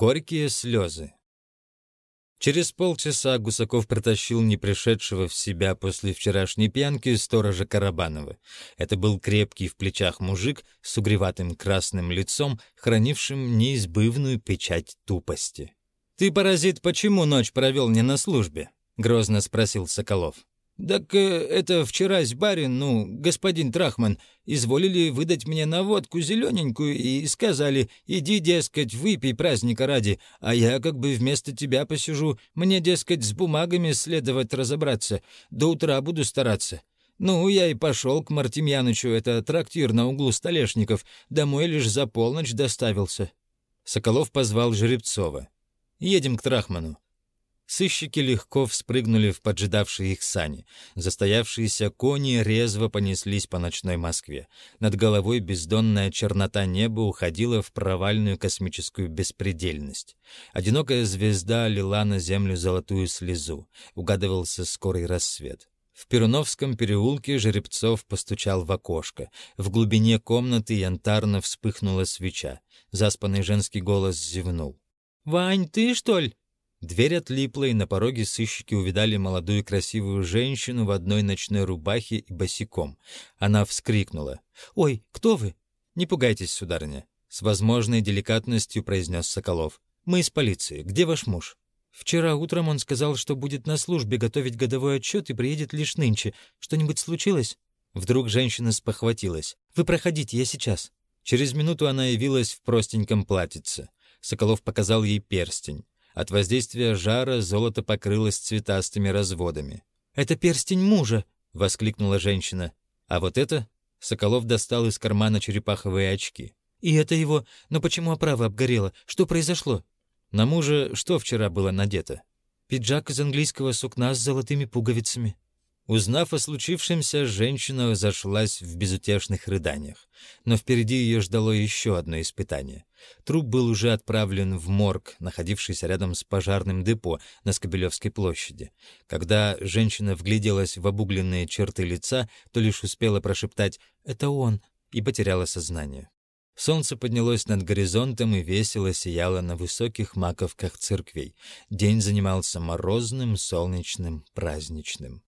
Горькие слезы. Через полчаса Гусаков притащил не пришедшего в себя после вчерашней пьянки сторожа Карабанова. Это был крепкий в плечах мужик с угреватым красным лицом, хранившим неизбывную печать тупости. «Ты, паразит, почему ночь провел не на службе?» — грозно спросил Соколов. «Так э, это вчерась барин, ну, господин Трахман, изволили выдать мне наводку зелененькую и сказали, иди, дескать, выпей праздника ради, а я как бы вместо тебя посижу, мне, дескать, с бумагами следовать разобраться, до утра буду стараться». Ну, я и пошел к Мартемьянычу, это трактир на углу Столешников, домой лишь за полночь доставился. Соколов позвал Жеребцова. «Едем к Трахману». Сыщики легко вспрыгнули в поджидавшие их сани. Застоявшиеся кони резво понеслись по ночной Москве. Над головой бездонная чернота неба уходила в провальную космическую беспредельность. Одинокая звезда лила на землю золотую слезу. Угадывался скорый рассвет. В Перуновском переулке Жеребцов постучал в окошко. В глубине комнаты янтарно вспыхнула свеча. Заспанный женский голос зевнул. «Вань, ты, что ли?» Дверь отлипла, и на пороге сыщики увидали молодую красивую женщину в одной ночной рубахе и босиком. Она вскрикнула. «Ой, кто вы?» «Не пугайтесь, сударыня», — с возможной деликатностью произнес Соколов. «Мы из полиции. Где ваш муж?» «Вчера утром он сказал, что будет на службе готовить годовой отчет и приедет лишь нынче. Что-нибудь случилось?» Вдруг женщина спохватилась. «Вы проходите, я сейчас». Через минуту она явилась в простеньком платьице. Соколов показал ей перстень. От воздействия жара золото покрылось цветастыми разводами. «Это перстень мужа!» — воскликнула женщина. «А вот это...» — Соколов достал из кармана черепаховые очки. «И это его... Но почему оправа обгорела? Что произошло?» «На мужа что вчера было надето?» «Пиджак из английского сукна с золотыми пуговицами». Узнав о случившемся, женщина зашлась в безутешных рыданиях. Но впереди ее ждало еще одно испытание. Труп был уже отправлен в морг, находившийся рядом с пожарным депо на Скобелевской площади. Когда женщина вгляделась в обугленные черты лица, то лишь успела прошептать «Это он!» и потеряла сознание. Солнце поднялось над горизонтом и весело сияло на высоких маковках церквей. День занимался морозным, солнечным, праздничным.